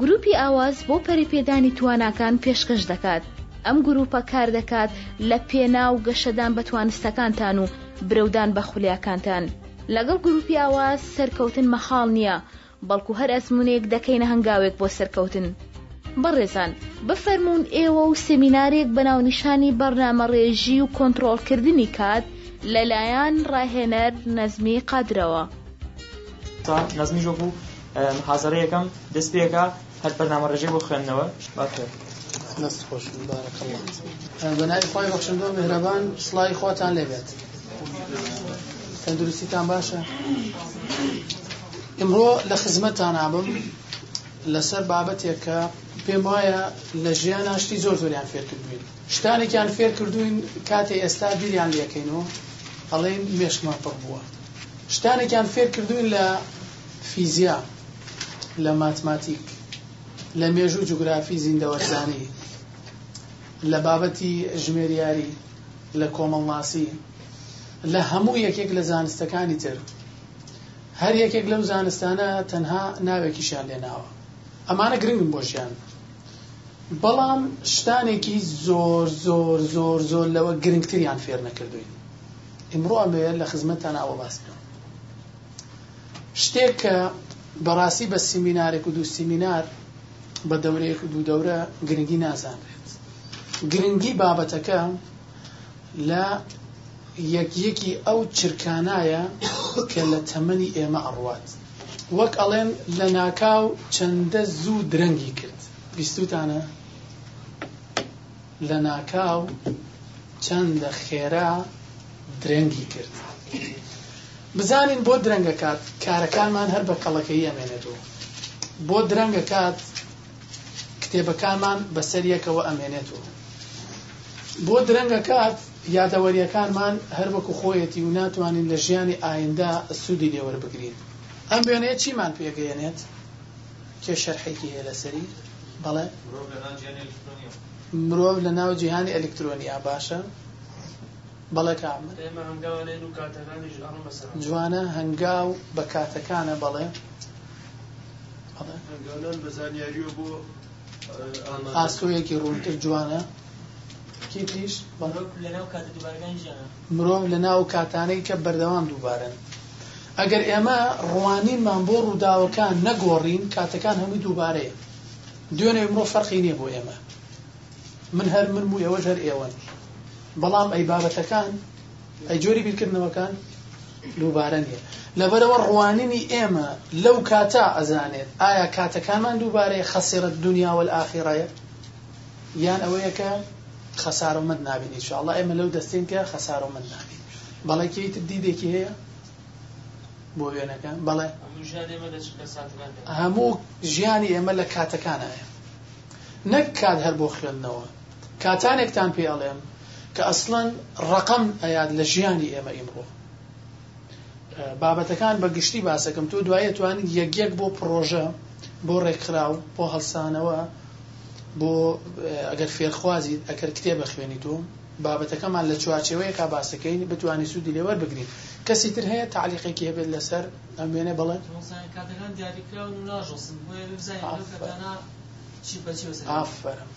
گروپی ئاواز بۆ پەریپێدانی تواناکان پێشکەش دەکات ئەم گروپە کار دەکات لە پێنا و گەشەدان بەتوانستەکانتان و برودان بە خولیاکانتان لەگەڵ گروپی ئاواز سەرکەوتن مەخاڵ نییە بەڵکو هەر ئەسمونێک دەکەینە هەنگاوێک بۆ سەرکەوتن بەڕێزان بفەرمونون ئێوە و سمینارێک بەناونیشانی بەرنامە ڕێژی و کۆنتترۆلکردنی کات لەلایەن ڕاهێنەر نەزمی قادرەوە نەزمی ژۆ بوو حازەرەیەکەم دەست پێەکە هەر بەنامە ڕژێ بۆ خوێندنەوە باکرێت. نست خۆش بارەکەڵ بەناوی خۆی بەخشندۆ مهرەبان سڵی خۆتان لێبێت تەندروستیتان باشە ئمڕۆ لە خزمەتتان نابم لەسەر بابەتێکە پێم وایە لە ژیان ناشتی زۆر زۆریان فێر کردوین شتانێکیان فێر کردوین کاتێ ئێستا بیریان لەکەینەوە ئەڵێن مێشمە پڕ بووە شتانێکیان فێر کردوین لە فیزیا لە ماتماتیک لە مێژوو جوگرافی زیندەوەرزانی لە بابەتی ژمێریاری لە کۆمەڵناسی لە هەموو یەکێک لە زانستەکانی تر هەر یەکێک لەو زانستانە تەنها ناوێکیشان لێناوە ئەمانە گرنگن بۆشیان بەڵام شتانێکی زۆر زۆر زۆر زۆر لەوە گرنگتریان فێر نەکردوین ئمڕۆ ئەمەوێت لە خزمەتتان ئەوە باسکەم شتێک کە بەڕاستی بە سیمینارێک و دوو سیمینار بە دەورەیەک دوو دەورە گرنگی نازانرێت گرنگی بابەتەکە لە یەکیەکی ئەو چرکانایە کە لە تەمەنی ئێمە ئەڕوات وەک ئەڵێن لە ناکاو چەندە زوو درەنگی کرد بیستوتانە لە ناکاو چەند لە خێرا درەنگی کرد بزانین بۆ درەنگە کات کارەکانمان هەر بە کەڵەکەی ئەمێنێتەوە بۆ درەنگە کات کتێبەکانمان بەسەر یەکەوە ئەمێنێتەوە بۆ درەنگە کات یادەوەریەکانمان هەر وەکو خۆیەتی و ناتوانین لە ژیانی ئایندا سوودی لێوەربگرین ئەم وێنەیە چیمان پێگەیەنێت کێ شەرحێکی هەیە لەسەری بەڵێ مرۆڤ لە ناو جیهانی ئەلکترۆنیا باشە بەڵێ کامل جوانە هەنگاو بە کاتەکانە بەڵێ بەزانیاریەوە بۆ ئاسۆیەکی ڕوونتر جوانە کی پیش مرۆڤ لە ناو کاتانەی کە بەردەوام دووبارن ئەگەر ئێمە ڕوانینمان بۆ ڕووداوەکان نەگۆڕین کاتەکان هەمووی دووبارەیە دوێنێ مرۆ فەرقی نییە بۆ ئێمە من هەر من بوو ئێوە هەر ئێوەن بەڵام ئەی بابەتەکان ئەی جۆری بیرکردنەوەکان دووبارە نیە لەبەرەوە ڕوانینی ئێمە لەو کاتا ئەزانێت ئایا کاتەکانمان دووبارەیە خەسیرت دنیاوە ئاخیڕەیە یان ئەوەیەکە خەسارۆمەند نابین ئینشاءالله ئێمە لەو دەستین کە خەسارۆمەند نابین بەڵێ کێیتر دیدێکی هەیە بۆ وێنەکە بەڵێ هەموو ژیانی ئێمە لە کاتەکانایە نەک کات هەر بۆ خوێندنەوە کاتانێکتان پێ ئەڵێم کە ئەسڵەن ڕقم ئەیاد لە ژیانی ئێمە ئیمڕۆ بابەتەکان بەگشتی باسەکەم تۆ دوایە توانیت یەکیەک بۆ پرۆژە بۆ ڕێکخراو بۆ هەڵسانەوە بۆ ئەگەر فێرخوازی ئەگەر کتێ بەخوێنی تۆ بابەتەکەمان لە چوارچەوەیە کا باسەکەین بتوانانی سوودی لێوە بگرین کەسی تر هەیە تعلیقێکی هەبێت لەسەر ئەم وێنە بڵێت ئافرم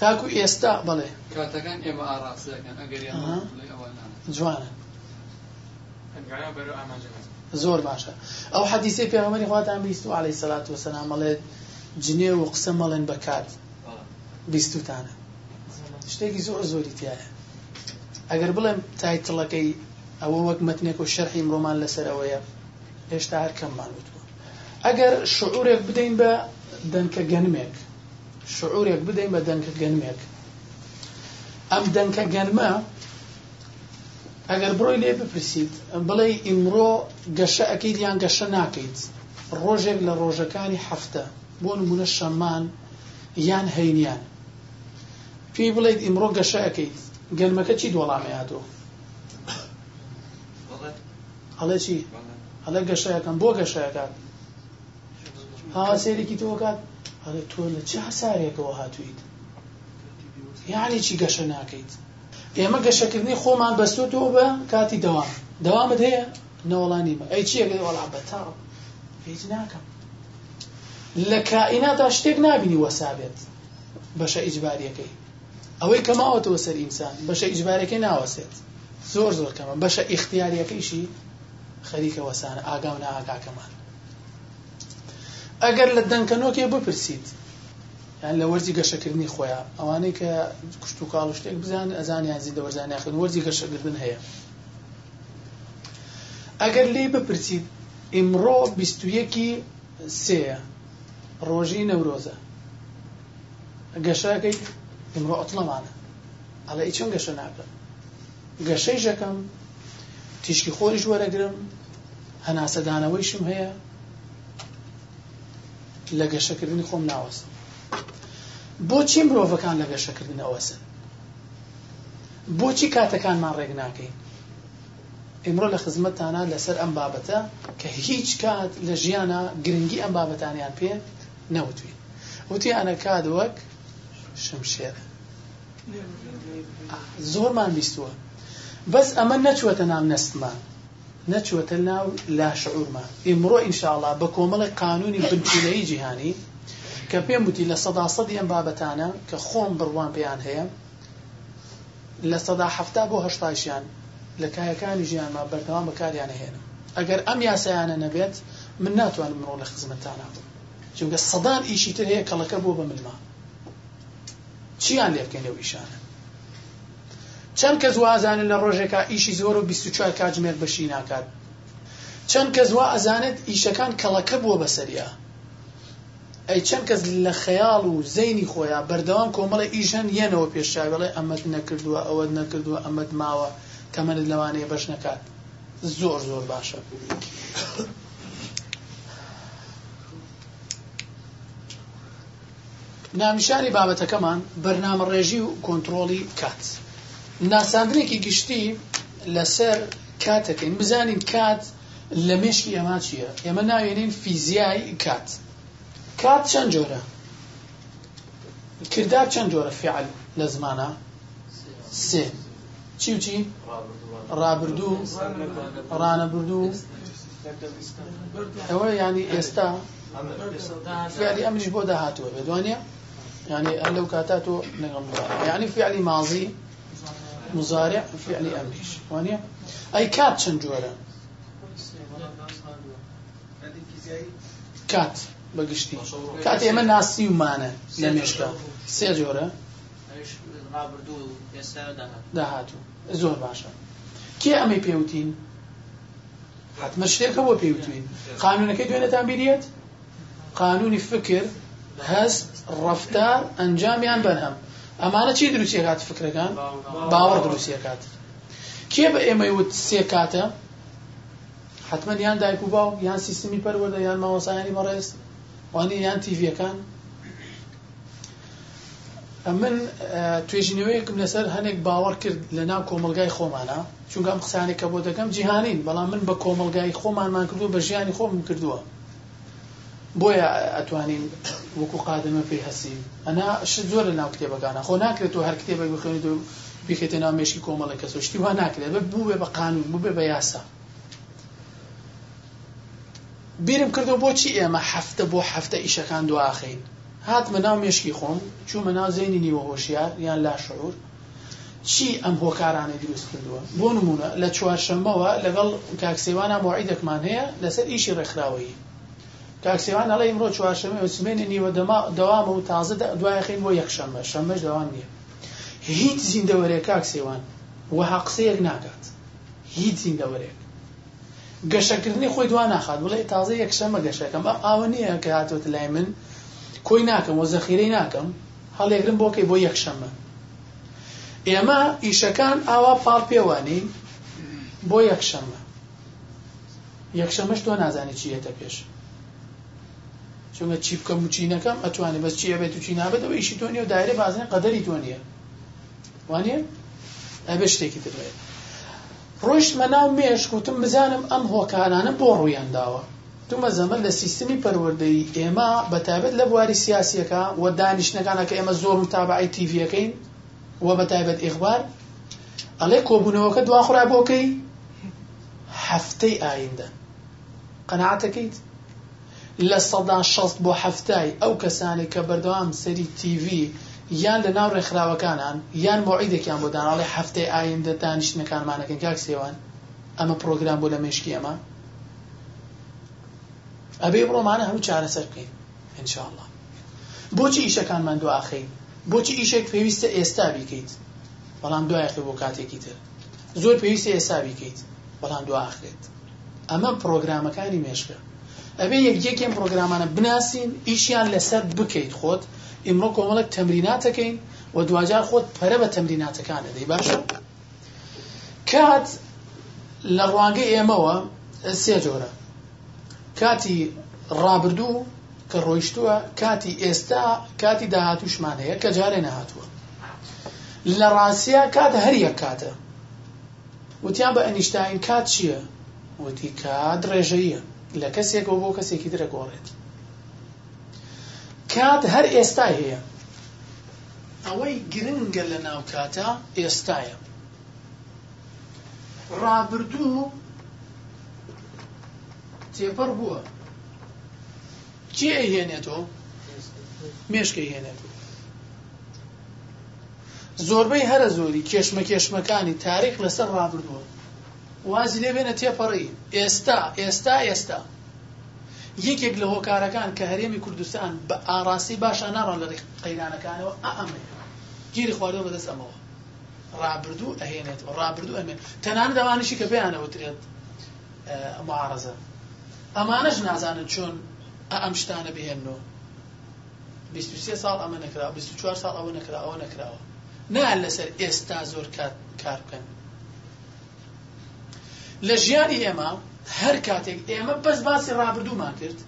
تاکو ئێستا بڵێ کاتەکان ئێمە ئاراستەکەن ئەگەری جوانە زۆر باشە ئەو حەدیسی پێغەمەری خواتان بیست و عليه سەلات و سەلامەڵێت جنێ و قسە مەڵێن بەکات بیستوتانە شتێکی زۆر زۆری تایە ئەگەر بڵێم تایتڵەکەی ئەوە وەک مەتنێک و شەرحی مرۆمان لەسەرەوەیە هێشتا هەر کەممان وتوە ئەگەر شعورێک بدەین بە دەنکە گەنمێک شعورێک بدەین بە دەنکە گەنمێک ئەم دەنکە گەنمە ئەگەر بڕۆی لێ بپرسیت بڵێ ئیمڕۆ گەشە ئەەکەیت یان گەشە ناکەیت ڕۆژێک لە ڕۆژەکانی هەفتە بۆ نمونە شەمان یان هەینیان پێی بڵێیت ئیمڕۆ گەشە ئەەکەیت گەرمەکە چی دووەڵامەیاتەوە ئەڵێ چی ئەڵێ گەشەکەم بۆ گەشەکات ها سێرێکی تۆکات ئەڵێ تۆ لە چه هەسارێکەوە هاتوویت یانی چی گەشە ناکەیت ئێمە گەشەکردنی خۆمان بەستوتەوە بە کاتی دەوام دەوامت هەیە نەوەڵانی بە ئەی چیە وەڵا بەتاڵ هیچ ناکەم لە کائیناتا شتێک نابینی وەسابێت بەشە ئیجباریەکەی ئەوەی کەماوەتەوە سەر ئینسان بەشە ئیجبارەکەی ناوەسێت زۆر زۆر کەمە بەشە ئیختیاریەکەیشی خەریکە وەسانە ئاگا و ناگاکەمان ئەگەر لە دەنکەنۆکێ بپرسیت یان لە وەرزی گەشەکردنی خۆیان ئەوانەی کە کوشت و کاڵ شتێک بزان ئەزانیان زی دەوەرزانیان خوێن وەرزی گەشەکردن هەیە ئەگەر لێ بپرسید ئیمڕۆ بیستویەکی سەیە ڕۆژی نەورۆزە گەشەکەی ئیمڕۆ ئەتڵەمانە ئەڵێ ئی چۆن گەشە ناکەم گەشەی ژەکەم تیشکی خۆریش وەرەگرم هەناسەدانەوەیشم هەیە لە گەشەکردنی خۆم ناوەستم بۆچی مرۆڤەکان لە گەشەکردن ئەوەسن بۆچی کاتەکانمان ڕێک ناکەین ئێمڕۆ لە خزمەتتانە لەسەر ئەم بابەتە کە هیچ کات لە ژیانە گرنگی ئەم بابەتانیان پێ نەوتوین وتی ئەنە کات وەک شمشێر زۆرمان بیستووە بەس ئەمە نەچوەتە نام نستمان نەچوەتە ناو لا شعورمان ئێمڕۆ ئینشاءڵا بە کۆمەڵی قانونی بنچولەی جیهانی کە پێم وتی لە سەدا سەدی ئەم بابەتانە کە خۆم بڕوان پێیان هەیە لە سەدا هەفتا بۆ هەشتاشیان لە کایەکانی ژیانما بەردەوام بەکاریانە هێنا ئەگەر ئەم یاسایانە نەبێت من ناتوانم مرۆ لە خزمەتتانە بم چونکە سەدان ئیشی تر هەیە کەڵەکە بۆ بە منما چیان لێبکەین لەو ئیشانە چەند کەس وازانن لە ڕۆژێکا ئیشی زۆر و 24 کاتژمێر بەشی ناکات چەند کەس وا ئەزانێت ئیشەکان کەڵەکە بووە بەسەریە ئەی چەند کەس لە خەیاڵ و زەینی خۆیان بەردەوام کۆمەڵە ئیژەن یەنەوە پێشاوێڵێ ئەمەت نەکردووە ئەوەت نەکردووە ئەمەت ماوە کەمەت لەوانەیە بەش نەکات زۆر زۆر باشە نامیشاری بابەتەکەمان بەرنامە ڕێژی و کۆنتترۆڵی کات ناساندنێکی گشتی لەسەر کاتەکەین بزانین کات لە مشکی ئەما چییە ئێمە ناوێنین فیزیای کات کات چەند جۆرە کردار چەند جۆرە فعل لە زمانە سێ چی و چی ڕابردوو ڕانەبردوو ئەوە ینی ئێستا فعلی ئەمریش بۆ داهاتوە بێدوانە يعني لو كاتاتو يعني فعل ماضي مزارع فعل أمريش وانيا أي كات شنجورة كات بەگشتی کات ئێمە ناسی ومانە لە مێشکە سێ جۆرە داهاتوو زۆر باشە کێ ئەمەی پێوتین حتممە شتێکە بۆ پێوتین قانونەکەی دوێنێتان بیرێت قانونی فکر هەست ڕفتار ئەنجامیان بەرهەم ئەمانە چی دروستیکات فکرەکان باوەڕ دروستیکات کێ بە ئێمەی وت سێ کاتە حتمما یان دایک و باو یان سیستمی پەروەدە یان ماوەسایانی بەڕێست وانی یان تیڤەکان من توێژینەوەیەکم لەسەر هەنێک باوەڕ کرد لە ناو کۆمەلگای خۆمانە چونگام قسانێکە بۆ دەکەم جیهانین بەڵام من بە کۆمەلگای خۆمانمان کردو بە ژیانی خۆم کردووە بۆیە ئەتوانین وەکو قادمە پێی هەسیم ئەنا شت زۆر لە ناو کتێبەکانە خۆ ناکرێت و هەر کتێبێک بخوێنیت و بخێتە ناو مێشکی کۆمەڵی کەسۆشتی وا ناکرێت بە بوو بێ بە قانون بوو بێ بە یاسا بیرم کردو بۆچی ئێمە هەفتە بۆ هەفتە ئیشەکان دواخین هاتمە ناو مێشکی خۆم چوومە ناو زێنی نیوە هۆشیار یان لاشعور چی ئەم هۆکارانەی دروست کردووە بۆ نمونە لە چوارشەمەوە لەگەڵ کاکسێوانە مۆعیدەکمان هەیە لەسەر ئیشی ڕێکخراوەیی کاکسێوان هەڵی ئمرۆ چوارشەمە سمێنی نیوە دەوامە و تازە دوایەخین بۆ یەکشەمە شەمەش دەوام نییە هیچ زیندەوەرێک کاکسێوان وەها قسەیەک ناکات هیچ زیندەوەرێک گەشەکردنی خۆی دوان ناخات بڵێ تازە یەکشەمە گەشەکەم ئەوە نییە کە هاتوت لای من کۆی ناکەم و زەخیرەی ناکەم هەڵێگرم بۆکەی بۆ یەکشەمە ئێمە ئیشەکان ئاوا پاڵ پێوانین بۆ یەکشەمە یەکشەمەش تۆ نازانی چیەتە پێش چونکە چی بکەم و چی نەکەم ئەتوانێت بەس چی ئەبێت و چی نابێت ئەوە ئیشی تۆ نیە و دایرە بازنە قەدەری تۆ نییە وانە ئەبێ شتێکی ترێت ڕۆیشتمە ناو مێشکوتم بزانم ئەم هۆکانانە بۆ ڕوویان داوە تومە زەمە لە سیستمی پەروەردەی ئێمە بەتابەت لە بواری سیاسیەکە و دانیشتەکانە کە ئێمە زۆر متابعی تیڤەکەین و بەتایبەت ئیخبار ئەڵێ کۆبوونەوەکە دواخورا بۆکەی هەفتەی ئایندە قەنعاتەکەیت لە سەدا شەست بۆ هەفتای ئەو کەسانی کە بەردەوام سەری تیڤ یان لە ناو ڕێکخراوەکانان یان بۆعیدێکیان بۆ داناڵی هەفتەی ئایندە دانیشتنەکانمانەکەن کاک سێوان ئەمە پرۆگرام بۆ لە مشکی ئەمە ئەبێ بڕۆمانە هەموو چارەسەر بکەین انشاءله بۆچی ئیشەکانمان دوعاخین بۆچی ئیشێک پێویستە ئێستا بیکەیت بەڵام دوایەخی بۆ کاتێکی تر زۆر پێویستە ئێستا بیکەیت بەڵام دوعاخرێت ئەمە پرۆگرامەکانی مێشکە ئەبێ یەکیەکێن پرۆگرامانە بناسین ئیشیان لەسەر بکەیت خۆت ئمڕۆ کۆمەڵک تەمریناتەکەین و دوجار خۆت پەرە بە تەمریناتەکانە دەی باشە کات لە ڕوانگە ئێمەوە سێ جۆرە کاتی ڕابردوو کە ڕۆیشتووە کاتی ئێستا کاتی داهاتوشمانەیە کە جارێ نەهاتووە لە ڕاستیا کات هەر یەک کاتە وتیان بە ئەنیشتین کات چییە؟ وتی کات ڕێژەیە لە کەسێکەوە بۆ کەسێکی درەگۆڕێت کات هەر ئێستا هەیە ئەوەی گرنگە لە ناو کاتە ئێستایە ڕابردوو تێپەر بووە چی ئەهێنێتەوە مێشکی هێنێتەوە زۆربەی هەرە زۆری کێشمە کێشمەکانی تاریخ لەسەر ڕابردووە وازی لێ بێنە تێپەڕی ئێستا ئێستا ئێستا یەکێک لە هۆکارەکان کە هەرێمی کوردستان بە ئاراسی باشە ناڕان لە قەیرانەکانەوە ئەمێ گیری خواردەوە بەدەست ئەمەوە ڕابردوو ئەهێنێت و ڕابردوو ئەمێن تەنان داوانشی کە پێیانەوترێت معارزە ئەمانەش نازانن چۆن ئەم شتانە بهێنەوە 23 ساڵ ئەمە نکرا 24 ساڵ ئەوە نکرا ئەوە نکراوە نان لەسەر ئێستا زۆر کار بکەن لە ژیانی ئێمە هەر کاتێک ئێمە بەس باسی ڕابردوومان کرد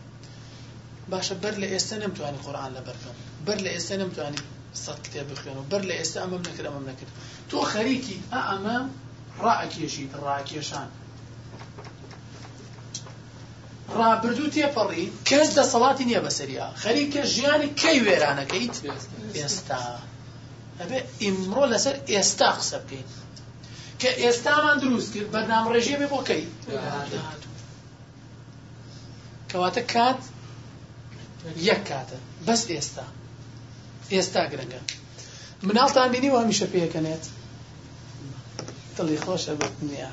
باشە بەر لە ئێستا نمتوانانی قۆرآان لە بەرکەم بەر لە ئێستا نمتوانی سەد کتێب بخوێنەوە بەر لە ئێستا ئەمەم نەکرد ئەمەم نەکرد تۆ خەریکی ئا ئەمە ڕائکێشی ڕاکێشان ڕابردوو تێپەڕی کەس دەسەڵاتی نییە بەسەریا خەریکە ژیانی کەی وێرانەکەیت ئێستا ئەبێ ئیمڕۆ لەسەر ئێستا قسە بکەین کە ئێستامان دروست کرد بەنام ڕێژێمێ بۆ کەی کەواتە کات یەک کاتە بەس ئێستا ئێستا گرنگە مناڵتان بینی و هەمیشە پێەکەنێت دڵی خۆشە نییە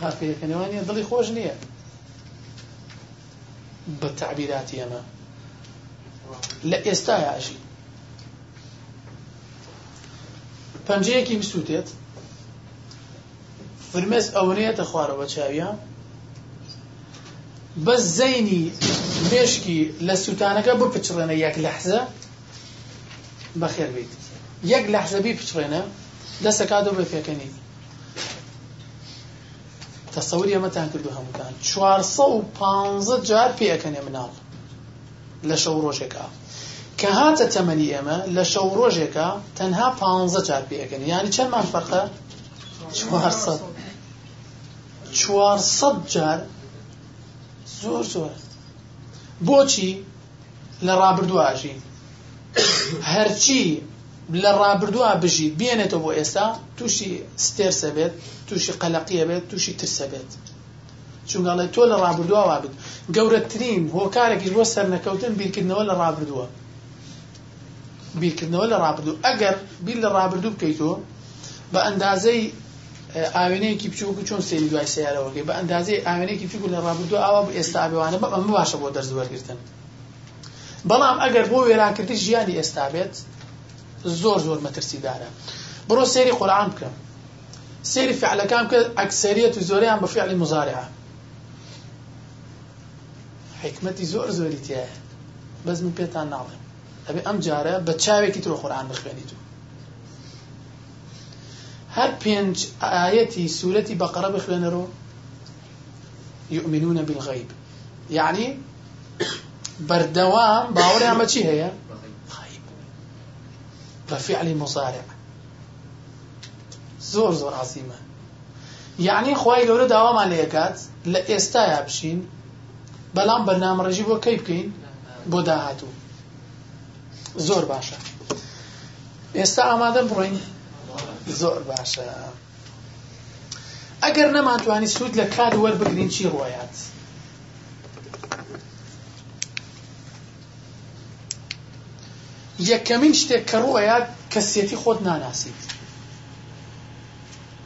ها پێەکەنەوەنیە دڵی خۆش نییە بە تعبیراتی ئەمە لە ئێستا یاژی پەنجەیەکی مسووتێت فرمێز ئەوەیەتە خوارەوە چاویە بەس زەینی مێشکی لە سووتانەکە بپچڕێنە یەک لەحزە بەخێر بیت یەک لەحزەبی پچڕێنە دەستە کادۆ بە پێکەنی تەسەوری ئەمەتان کردو هەمووتان 450 جار پێەکەنێ مناڵ لە شەو ڕۆژێکە کە هاتە تەمەنی ئێمە لە شەو ڕۆژێکە تەنها 15 جار پێەکەن ینی چەندمان فەرقە 400 چوار سەد جار زۆر زۆر بۆچی لە ڕابردوواژی هەرچی لە ڕابردووە بژی بێنێتەوە بۆ ئێستا تووشی ستێرسە بێت تووشی قەلقیە بێت تووشی ترسە بێت چونگەڵێ تۆ لە ڕابردووەوا بن گەورەترین هۆکارێکیش بۆ سەرنەکەوتن بیرکردنەوە لە ڕابردووە بیرکردنەوە لە ڕابردوو ئەگەر بیر لە ڕابردوو بکەیتەوە بە ئەندازەی ئاوێنەیەکی بچووکو چۆن سری دوای سیارەوەکەی بە ئەندازەی ئاوێنێکی بچووکو لە ڕابردوو ئاوا ئێستا ئەبێوانە بە ئەمە باشە بۆ دەرز وەرگرتن بەڵام ئەگەر بۆ وێراکردی ژیانی ئێستا بێت زۆر زۆر مەترسیدارە بڕۆ سێری قورآن بکە سێری فعلەکان کە ئەکسەریەت و زۆریان بە فعلی مزارعە حکمەتی زۆر زۆری تایە بەزم پێتان ناڵێ ئەبێ ئەم جارە بە چاوێکی ترۆ قورآن بخوێنیت و هەر پێنج ئاەتی سوورەتی بەقرە بخوێنەرەوە یؤمنونە بالغیب یعنی بەردەوام باوەڕیان بە چی هەیە بەفعلی مزارع زۆر زۆر عزیمە یعنی خی گەورە داوامان لەکات لە ئێستایا بشین بەڵام بەرنامەڕێژی بۆ کەی بکەین بۆ داهاتوو زۆر باشە ئێستا ئامادە بڕین زۆر باشە ئەگەر نەمانتوانی سوود لە کار وەربگرین چی ڕۆیات یەکەمین شتێک کە ڕۆیات کەسیەتی خۆت ناناسیت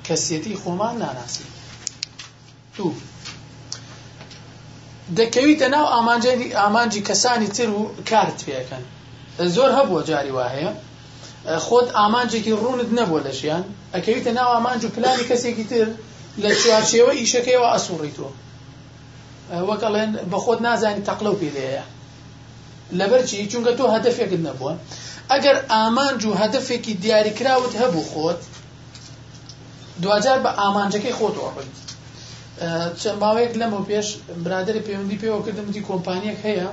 کەسیەتی خۆمان ناناسیت دوو دەکەویتە ناو ئامانجی ئامانجی کەسانی تر و کارت پێەکەن زۆر هەبووە جاری وایە خۆت ئامانجێکی ڕوونت نەبووە لە ژیان ئەکەویتە ناو ئامانج و پلانی کەسێکی تر لە چوارچێوە ئیشەکەیەوە ئەسوڕیتەوە وەکەڵێن بە خۆت نازانی تەقلە و پێلەیە لەبەرچی چونکە تۆ هەدفێکت نەبووە ئەگەر ئامانج و هەدفێکی دیاریکراوت هەبوو خۆت دوجار بە ئامانجەکەی خۆت ئۆڕیت چەند باوەیەک لەمە پێش برادری پەیوەندی پێوە کردمتی کۆمپانیەک هەیە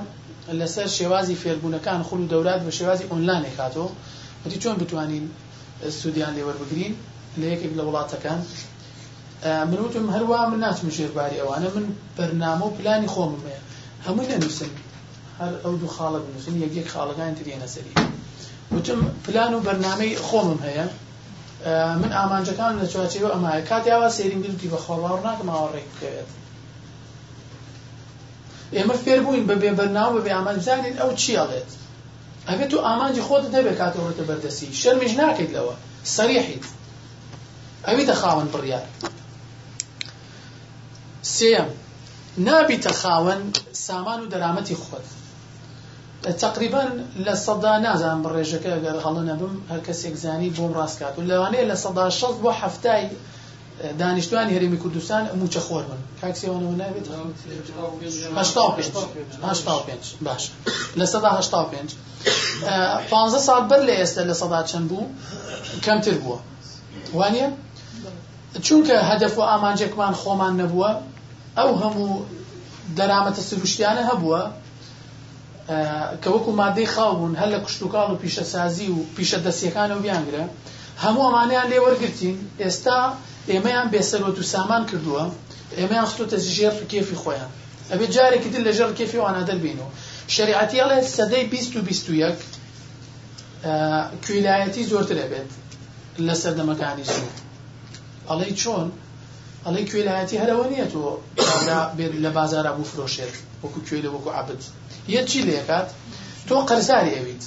لەسەر شێوازی فێربوونەکان خوڵ و دەورات بە شێوازی ئۆنلاینێک هاتەوە هەتی چۆن بتوانین سوودیان لێوەربگرین لە یەکێک لە وڵاتەکان من وتم هەروە من ناچم شێرباری ئەوانە من بەرنامە و پلانی خۆممەیە هەمووی نەنووسن هەر ئەو دوو خاڵە بنووسن یەکێک خاڵەکان ترێنە سەری وتم پلان و بەرنامەی خۆمم هەیە من ئامانجەکان لە چواچێەوە ئەمایە کاتیاوا سێریم گرتی بە خۆڵاو ناکەم ئاوەڕێک بکەوێت ئێمە فێر بووین بە بێ بەرناو بە بێ ئامانجانین ئەو چیڵێت ئەگە تۆ ئامانجی خۆت دەبێت کاتەوەتە بەردەسی شەرمیش ناکەیت لەوە سەریحیت ئەویتە خاوەن بڕیار سێم نابیتە خاوەن سامان و دەرامەتی خۆت تقریبا لە سەدا نازان بڕێژەکە ئەگەر هەڵە نەبم هەر کەسێک زانی بۆم ڕاستکات و لەوانەیە لە سەدا شەڵ بۆ هەفتای دانیشتوانی هەرێمی کوردستان موچە خۆر بن کاکسیەوەەوە نابێت پێ باش لە سەدا هشتا پێنج پانزە ساڵ بەر لە ئێستا لە سەدا چەند بوو کەمتر بووە وانە چونکە هەدەف و ئامانجێکمان خۆمان نەبووە ئەو هەموو دەرامەتە سروشتیانە هەبووە کە وەکو مادەی خاوبوون هەر لە کشتتوکاڵ و پیشەسازی و پیشە دەستیەکان و بیانگرە هەموو ئەمانیان لێ وەرگرتین ئێستا ئێمەیان بێسەرۆت و سامان کردووە ئێمەیان خستۆتە ژێر و کێفی خۆیان ئەبێ جارێکی تر لە ژێر کێفی وانە دەربینەوە شریعەتیڵێ سەدەی بیست و بیست و یەک کویلایەتی زۆرتر ئەبێت لە سەردەمەکانی سوود ئەڵێ چۆن ئەڵێ کوێلایەتی هەرەوە نییە تۆ بێت لە بازارە بوو فرۆشێت وەکو کوێ لە وەکو عبد یە چی لێکات تۆ قەرزاری ئەویت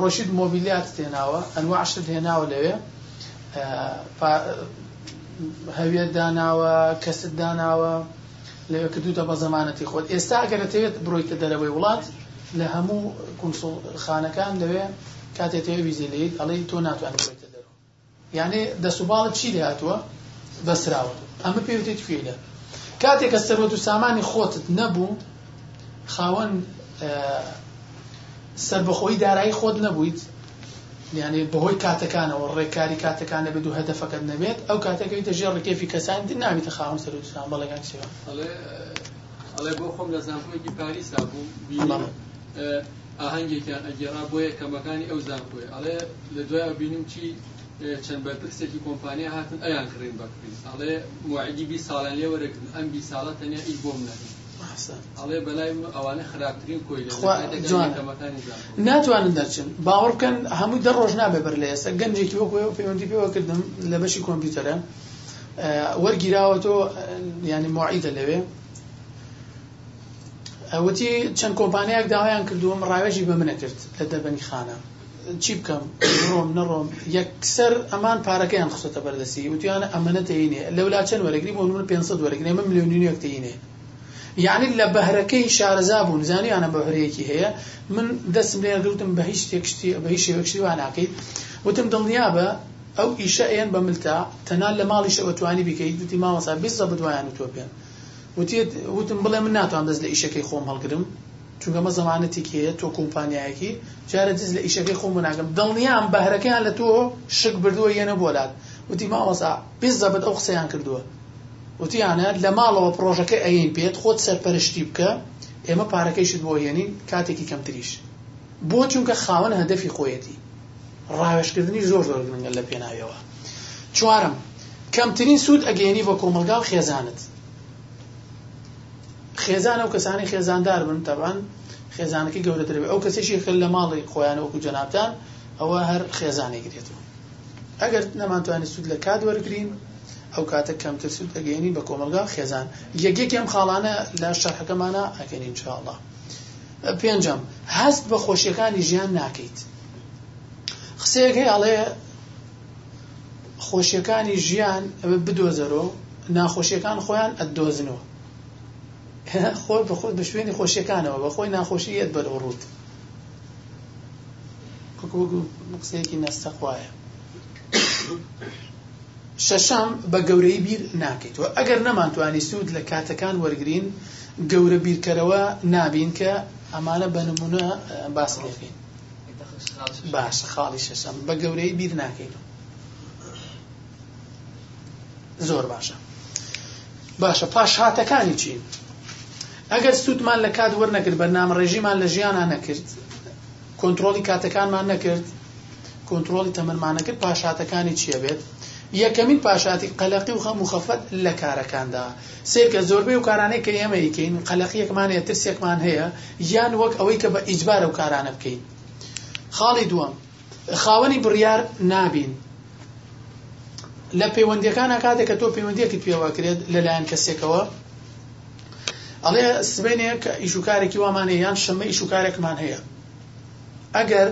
ڕۆشید مۆبیلیات تێناوە ئەنواعشت هێناوە لەوێ هەویت داناوە کەست داناوە لەوێ کردوتە بە زمانەتی خۆت ئێستا ئەگەرەتەوێت بڕۆیتە دەرەوەی وڵات لە هەموو کنسڵخانەکان لەوێ کاتێتەوە ویزیلیت ئەڵێ تۆ ناتوانێت بڕۆیتە دەرەوە یعنی دەسوباڵت چی لێهاتووە بەسراوە ئەمە پێوتێت فێلە کاتێک کە سەرۆ و سامانی خۆتت نەبوو خاوەن سەربەخۆی دارایی خۆت نەبوویت یعنی بەهۆی کاتەکانەوە ڕێکاری کاتەکانە بێت و هەدەفەکەت نەبێت ئەو کاتەکەی دەژێ ڕێکێفی کەسان دی ناویتە خاوم سەر وستان بەڵێگان چێوە ئەڵێ بۆ خۆم لە زانکۆیەکی پاریسا بوو ئاهەنگێکیان ئەگەرا بۆیە کەمەکانی ئەو زانکۆی ئەڵێ لە دوای بینیم چی چەند بەرپرسێکی کۆمپانیا هاتن ئەیان کڕین بەکرین ئەڵێ موعدی بی ساڵان لێ وەرەکردن ئەم بی ساڵە تەنیا ئیش بۆم نەکرد ناتوانن دەچن باوە بکەن هەمووی دە ڕۆژ نابێ بەر لە ئێستا گەنجێکی وەکو پەیوەندی پێوە کردم لە بەشی کۆمپیوتەرە وەرگیراوە تۆ ینی مععیدە لەوێ وتی چەند کۆمپانیەک داوایان کردووە ڕاوێژی بە منە کرد لە دەبنی خانە چی بکەم ڕۆم نەڕۆم یەکسەر ئەمان پارەکەیان خستە بەردەسی وتیانە ئەمەەتەینێ لەولا چەند وەرەگری بۆ من 500 وەرەگرێ من میلیۆنیەکتەینێ یعنی لە بەهرەکەی شارەزا بوون زانی یانە بەهرەیەکی هەیە من دەستم لێگەوتم بە هیچ تێکشتی بە هیچ شێوەکشتی واناکەیت وتم دڵنیا بە ئەو ئیشەیەن بە ملتا تەنان لە ماڵیشە ئەتوانی بکەیت دوتی ماوەسا بیست بدوایان تۆ پێن وتم بڵێ من ناتوان دەست لە ئیشەکەی خۆم هەڵگرم چونگەمە زمانەتێک هەیە تۆ کۆمپانیایەکی جارە جز لە ئیشەکەی خۆم ناگەم دڵنیام بەهرەکەیان لە تۆ شک بردووە یەنە بۆلات وتی ماوەسا بیست زەبەت ئەو قسەیان کردووە وتیانە لە ماڵەوە پرۆژەکە ئەین پێت خۆت سەرپەرشتی بکە ئێمە پارەکەیشت بۆ هێنین کاتێکی کەمتریش بۆ چونکە خاوەن هەدەفی خۆیەتی ڕاوێشکردنی زۆر زۆر گرنگە لە پێناویەوە چوارم کەمترین سوود ئەگەێنی بە کۆمەلگا و خێزانت خێزانە و کەسانی خێزاندار بن تەبان خێزانەکە گەورەتر ئەو کەسێکی خل لە ماڵی خۆیان وەکو جەنابان ئەوە هەر خێزانێک گرێتەوە ئەگەر نەمانتوانی سوود لە کات وەرگین ئەو کاتە کەمتر سوود ئەگەینی بە کۆمەلگا خێزان یەکێکم خاڵانە لە شەرحەکەمانە ئەکەین چاڵە پێنجەم هەست بە خۆشیەکانی ژیان ناکەیت قسەیەک هەیەڵێ خۆشیەکانی ژیان ئەوە بدۆزەرەوە ناخۆشیەکان خۆیان ئەدۆزنەوە خۆی بە خۆت بە شوێنی خۆشیەکانەوە بە خۆی ناخۆشیەت بەرەوە ڕوت قسەیەکی نەستەخواە شەشام بە گەورەی بیر ناکەیتەوە ئەگەر نەمانتوانی سوود لە کاتەکان وەرگین گەورە بیرکەرەوە نابین کە ئەمانە بە نمونە باسڵین باش خاڵی شەشەم بە گەورەی بیر ناکەیتەوە زۆر باشە باشە پاش هاتەکانی چین ئەگەر سوودمان لە کات وەرنەکرد بەرنامە ڕێژیمان لە ژیانان نەکرد کۆنتترۆلی کاتەکانمان نەکرد کۆنتترۆلی تەمەمانەکرد پاشاتەکانی چیە بێت؟ یەکەمین پاشاتی قەلقی و خەم و خەفەت لە کارەکاندا سێکە زۆربەی و کارانەی کە ئێمە یکەین قەلقیەکمانەیە ترسێکمان هەیە یان وەک ئەوەی کە بە ئیجبارە و کارانە بکەین خاڵی دووەم خاوەنی بڕیار نابین لە پەیوەندیەکانە کاتێک کە تۆ پەیوەندیەکی پێواکرێت لەلایەن کەسێکەوە ئەڵێ سبێنێ کە ئیشوکارێکی وامانەیە یان شەمە ئیشوکارێکمان هەیە ئەگەر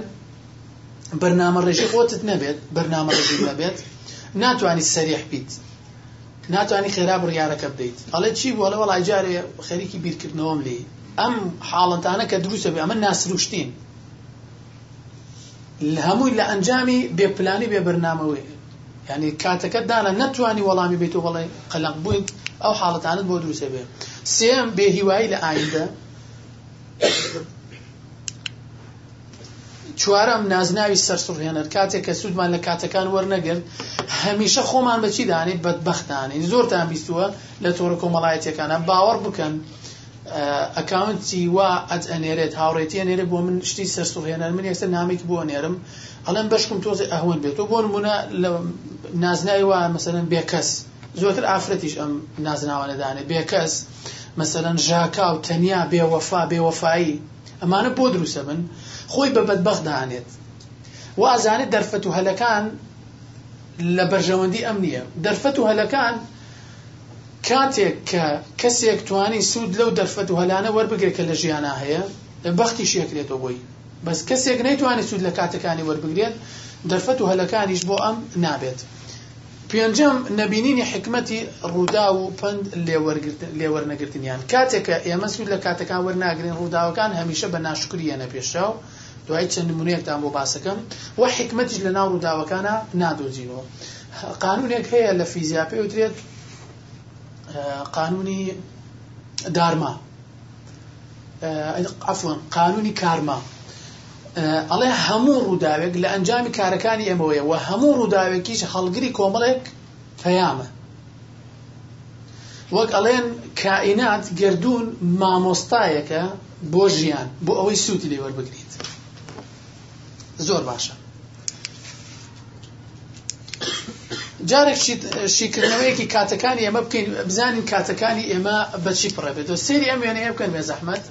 بەرنامە ڕێژی خۆتت نەبێت بەرنامە ڕێژی نەبێت ناتوانانی سەریح بیت ناتوانانی خێرا بڕیارەکە بدەیت ئەڵێ چی بۆ لە وڵای جارێ خەریکی بیرکردنەوەم لێ ئەم حاڵەتانە کە دروستە بێ ئەمە ناسروشتین هەمووی لە ئەنجامی بێپلانی بێ بەرنامەوەی ینی کاتەکە دانا نتوانی وەڵامی بێت و بەڵێ قەلق بوویت ئەو حاڵەتانت بۆ دروستە بێ سێم بێهیوایی لە ئایندە چوارم نازناوی سەرسوڕهێنەر کاتێک کە سوودمان لە کاتەکان وەرنەگرن هەمیشە خۆمان بەچی دانێت بەدبختانین زۆرتان بیستووە لە تۆڕە کۆمەڵایەتەکانە باوەڕ بکەن ئەکاونتی وا ئەت ئەنێرێت هاوڕێتی ئەنێرە بۆ من شتی سەرسوڕهێنەر من یەکسەر نامێک بۆ نێرم ئەڵەن بەشکم تۆزی ئەهون بێت تۆ بۆ نمونە لە نازناوی وە مەسەرەن بێکەس زۆرتر ئافرەتیش ئەم نازناوانەدانێت بێکەس مەسەرەن ژاکا و تەنیا بێوەفا بێوەفایی ئەمانە بۆ دروسە بن خۆی بە بەدبەخ دەهانێت و ئازانێت دەرفەت و هەلەکان لە بەرژەوەندی ئەم نییە دەرفەت و هەلەکان کاتێک کە کەسێک توانی سوود لەو دەرفەت و هەلانە وەربگرێت کە لە ژیانە هەیە بەختی شێکرێتەوە بۆی بەس کەسێک نەیتوانێت سوود لە کاتەکانی وەربگرێت دەرفەت و هەلەکانیش بۆ ئەم نابێت پێنجەم نەبینینی حکمەتی ڕوودا و پند لێوەرنەگرتنیان کاتێکە ئێمە سوود لە کاتەکان وەرناگرین ڕووداوەکان هەمیشە بە ناشکریە نەپێشاو دوای چەند نمونەیەکتان بۆ باسەکەم وە حکمەتیش لە ناو ڕووداوەکانە نادۆزیەوە قانونێک هەیە لە فیزیاپی وترێت قانونی دارما عفوان قانونی کارما ئەڵێ هەموو ڕووداوێک لە ئەنجامی کارەکانی ئەمەوەیە و هەموو ڕووداوێکیش هەڵگری کۆمەڵێک پەیامە وەک ئەڵێن کائینات گردون مامۆستایەکە بۆ ژیان بۆ ئەوەی سووتی لێوەربگریت زۆر باشە جارێک شیکردنەوەیەکی کاتەکانی ئێمە بکەین بزانین کاتەکانی ئێمە بەچی پڕە بێت و سری ئەم وێنەیە بکەن مێ زەحمەت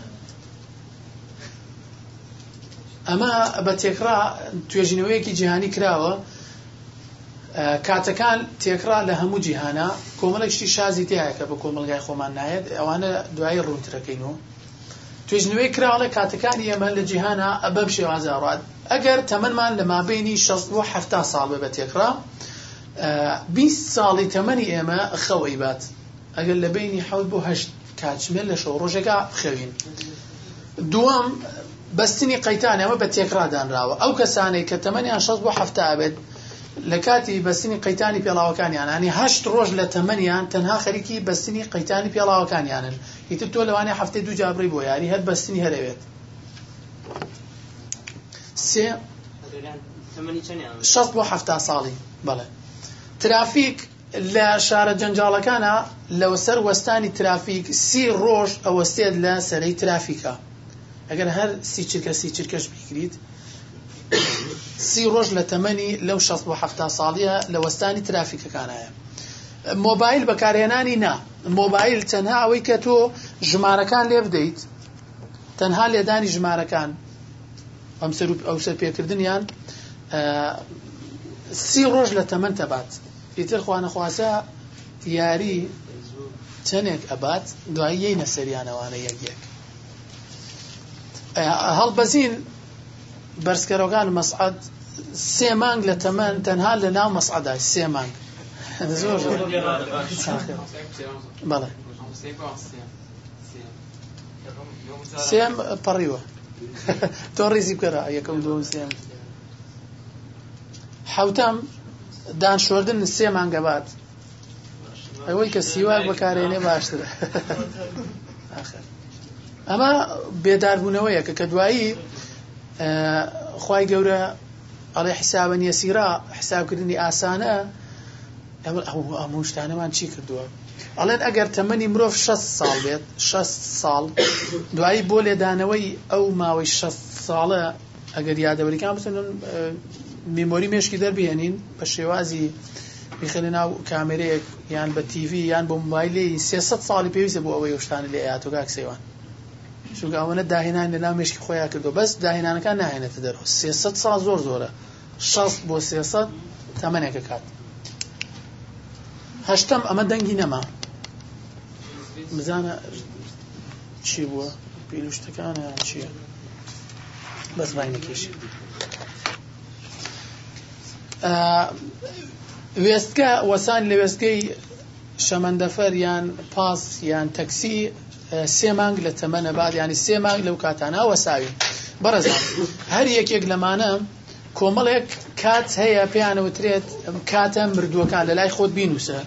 ئەمە بە تێکرا توێژینەوەیەکی جیهانی کراوە کاتەکان تێکرا لە هەموو جیهانە کۆمەڵێکشی شازی تایە کە بە کۆمەلگای خۆمان نایەت ئەوانە دوای ڕوونترەکەین و پێشنوەی کراڵە کاتەکانی ئێمە لە جیهانە ئەبە شێوازەڕات ئەگەر تەمەمان لە مابینی 16 ساڵ بە تێکرا 20 ساڵی تەمەنی ئێمە خەوەی بات ئەگەر لە بینی حەوت بۆ هەشت کاتژمێر لە شەو ڕۆژێکا خەوین دووەم بەستنی قەیتان ئەمە بە تێکرادانراوە ئەو کەسانێک کە تەمەنیان 16 بۆ هەفتا بێت لە کاتی بەستنی قەیتانی پێڵاوەکانیان ینی هەشت ڕۆژ لە تەمەنیان تەنها خەریکی بەستنی قەیتانی پێڵاوەکانیانن ئیتر تۆ لەوانێ هەفتەی دوو جابڕی بۆ یاری هەر بەستنی هەرەوێت سێ شەست بۆ هەفتا ساڵی بەڵێ ترافیک لە شارە جەنجاڵەکانە لەوسەر وەستانی ترافیک سی ڕۆژ ئەوەستێت لە سەرەی ترافیکە ئەگەر هەر سی چرکە سی چرکەش بیکریت سی ڕۆژ لە تەمەنی لەو شەست بۆ هەفتا ساڵیە لە وەستانی ترافیکەکانایە مۆبایل بەکارهێنانی نا مۆبایل تەنها ئەوەی کە تۆ ژمارەکان لێ بدەیت تەنها لێدانی ژمارەکان ئەم ئەو سەر پێکردنیان سی ڕۆژ لە تەمەەن تەبات ئیتر خوانەخواسە یاری چەندێک ئەبات دوایی نەسەریانەوانە یەکیەک هەڵبەزین بەرزکەرۆگان مەسعد سێ مانگ لە تەمەەن تەنها لە ناو مەسعدا سێ مانگ زۆر بەڵێ سێم پەڕیوە تۆ ڕێزی بکەرە یەکەم دو سێم حوتەم دانشۆردن سێ مانگەبات ئەوەی کە سیواک بەکارێنێ باشترە ئەمە بێداربوونەوەیە کە کە دوایی خی گەورە ئەڵێ حیسابن یەسیرا حسابکردنی ئاسانە ئەوە ئەو ئەموشتانەمان چی کردووە ئەڵێن ئەگەر تەمەنی مرۆڤ ش ساڵ بێت ش ساڵ دوایی بۆ لێدانەوەی ئەو ماوەی ش ساڵە ئەگەر یادەوەریکان بسن میمۆری مێشکی دەربێنین بە شێوازی بخێنە ناو کامێرەیەک یان بە تیV یان بۆ مبایلی سێسە ساڵی پێویستە بۆ ئەوەی شتانە لێ یاتۆگا کسەیوان چونکە ئەوەنە داهێنان لە ناو مشکی خۆیان کردو بەس داهێنانەکان ناهێنێتە دەرەوە سێسە ساڵ زۆر زۆرە شەست بۆ سێسە تەمەنێکە کات هەشتم ئەمە دەنگی نەما بزانە چی بووە پیلوشتەکانیان چییە بەس بای نەکێشی وێستکە وەسان لە وێستگەی شەمەندەفەر یان پاس یان تەکسی سێ مانگ لە تەمەنە بعد ینی سێ مانگ لەو کاتانە وەساوی بەرەزان هەر یەکێک لەمانە کۆمەڵێک کات هەیە پێیانەوترێت کاتە مردووەکان لە لای خۆت بینوسە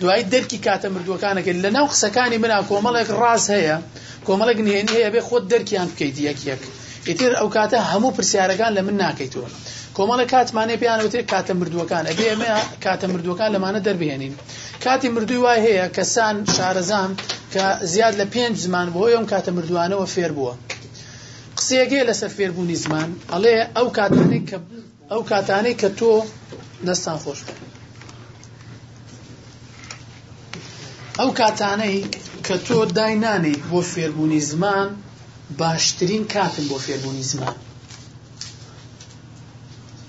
دوای دەرکی کاتە مردووەکانەکە لە ناو قسەکانی منا کۆمەڵێک ڕاز هەیە کۆمەڵێک نهێنی هەیە بێ خۆت دەرکیان بکەیت یەک یەک ئیتر ئەو کاتە هەموو پرسیارەکان لە من ناکەیتەوە کۆمەڵە کاتمانێ پێیانەوتێت کاتە مردووەکان ئەبێ ئەمە کاتە مردووەکان لەمانە دەربێنین کاتی مردووی وای هەیە کەسان شارەزام کە زیاد لە پێنج زمان بۆ ئەم کاتە مردوانەوە فێر بووە سێگەی لەسەر فێربوونی زمان ئەڵێ ئەو کاتانەی کە ئەو کاتانەی کە تۆ دەستان خۆش ئەو کاتانەی کە تۆ دای نانیت بۆ فێربوونی زمان باشترین کاتن بۆ فێربوونی زمان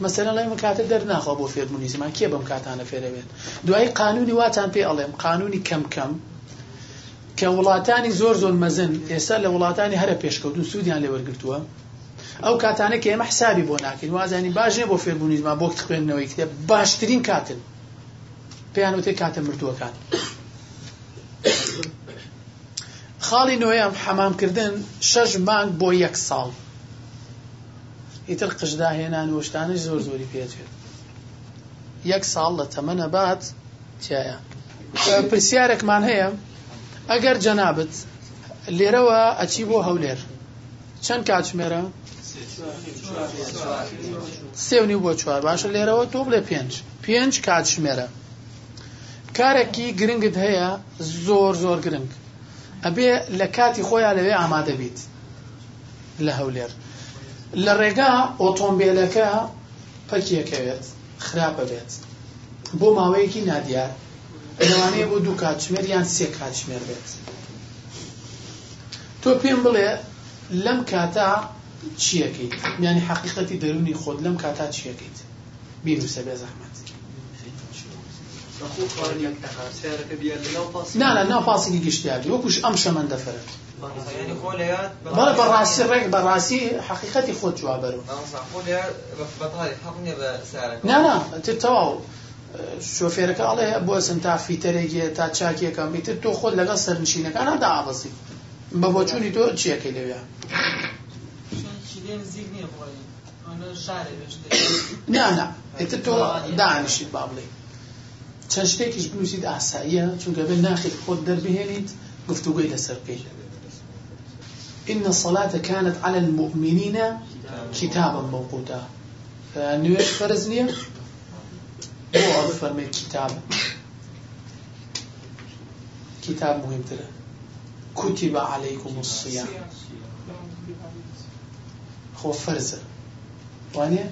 مەسەرە لەم کاتە دەرناخوا بۆ فێربوونی زمان کێ بەم کاتانە فێرەوێت دوایی قانونی واتان پێ ئەڵێم قانونی کەم کەم کە وڵاتانی زۆر زۆر مەزن ئێستا لە وڵاتانی هەرە پێشکەوتن سوودیان لێ وەرگتووە ئەو کاتانە کە ئێمە حسابی بۆ ناکەین وازانی باش نیە بۆ فێربوونیزما بۆ خوێندنەوەی کتێب باشترین کاتن پێیان وتێ کاتە مردووەکان خاڵی نوێیان حەمامکردن شەش مانگ بۆ یەک ساڵ ئیتر قشداهێنان وشتانش زۆر زۆری پێچێت یەک ساڵ لە تەمەنە بات تایە پرسیارێکمان هەیە ئەگەر جەنابەت لێرەوە ئەچی بۆ هەولێر چەند کاتژمێرە سێونی بۆ چوار باشە لێرەوە تۆ بڵێ پێنج پێنج کاتژمێرە کارێکی گرنگت هەیە زۆر زۆر گرنگ ئەبێ لە کاتی خۆیان لەوێ ئامادە بیت لە هەولێر لە ڕێگا ئۆتۆمبیلەکە پەکیەکەوێت خراپە بێت بۆ ماوەیەکی نادیار لەوانەیە بۆ دوو کاتژمێر یان سێ کاتژمێر بێت تۆ پێم بڵێ لەم کاتا چیەکەیت میانی حقیقەتی دەرونی خۆت لەم کاتا چیەکەیت بینوسە بێ زەحمەت نانا ناو پاسێکی گشتیاری وەکوش ئەم شەمەند دەفرێت بەڵێ بەڕاستی ڕێک بەڕاستی حقیقەتی خۆت جوابەرەوە نانا تەواو شۆفێرەکە ئەڵێ بۆ سن تا فیتەرێکە تا چاکێکە میتر تۆ خۆت لەگەڵ سەرنشینەکان هەدا ئاڵسی بە بۆچوونی تۆ چیەکەی لەوێ نانا ئێتر تۆ دانیشیت با بڵێ چەند شتێکیش بنووسیت ئاساییە چونکە بێ ناخیت خۆت دەربهێنیت گفتوگوی لەسەر پێی إن الصلاة كانت على المؤمنين كتابا موقوتا نوێت فەرزنیە بۆ بفەرمێ کتاب کتاب مهمترە کوتیب عەلەیکم الصیام خۆ فەرزە وانە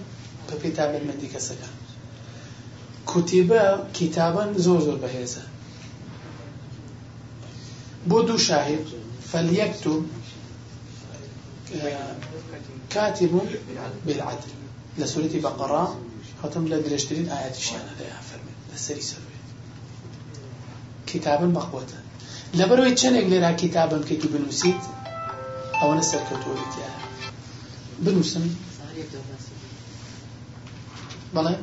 بە پێی تابەرمەندی کەسەکان کوتیبە کتابان زۆر زۆر بەهێزە بۆ دوو شاهد فەلیەکتوب كاتب بالعدل لسورة بقرة هەتم لە درێژترین ئاەتیشیانەدایا فەرمێت لەسەری سەروێت کتابن بەخواتە لەبەرەوەی چەندێک لێرا کتابن کێکی بنووسیت ئەوەنە سەرکەوتۆریتە بنووسن بەڵێ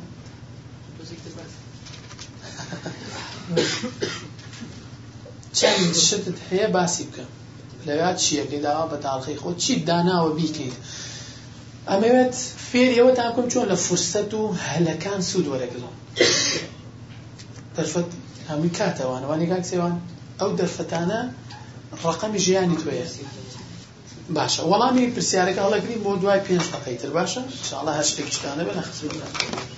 چەند شتت هەیە باسی بکەم لەوات چیەکەی داوا بە تاڵخی خۆ چی داناوە بیکەیت ئەمەوێت فێر ئێوە تاکم چۆن لە فرسەت و هەلەکان سوود وەرەگرم دەرفەت هەمووی کاتەوان وانی گاکسێوان ئەو دەرفەتانە ڕقەمی ژیانی تۆیە باشە وەڵامی پرسیارەکە هەڵەگرین بۆ دوای پێنج دقەی تر باشە انشاءالله هەر شتێک شتانە بە لە خزمەتتان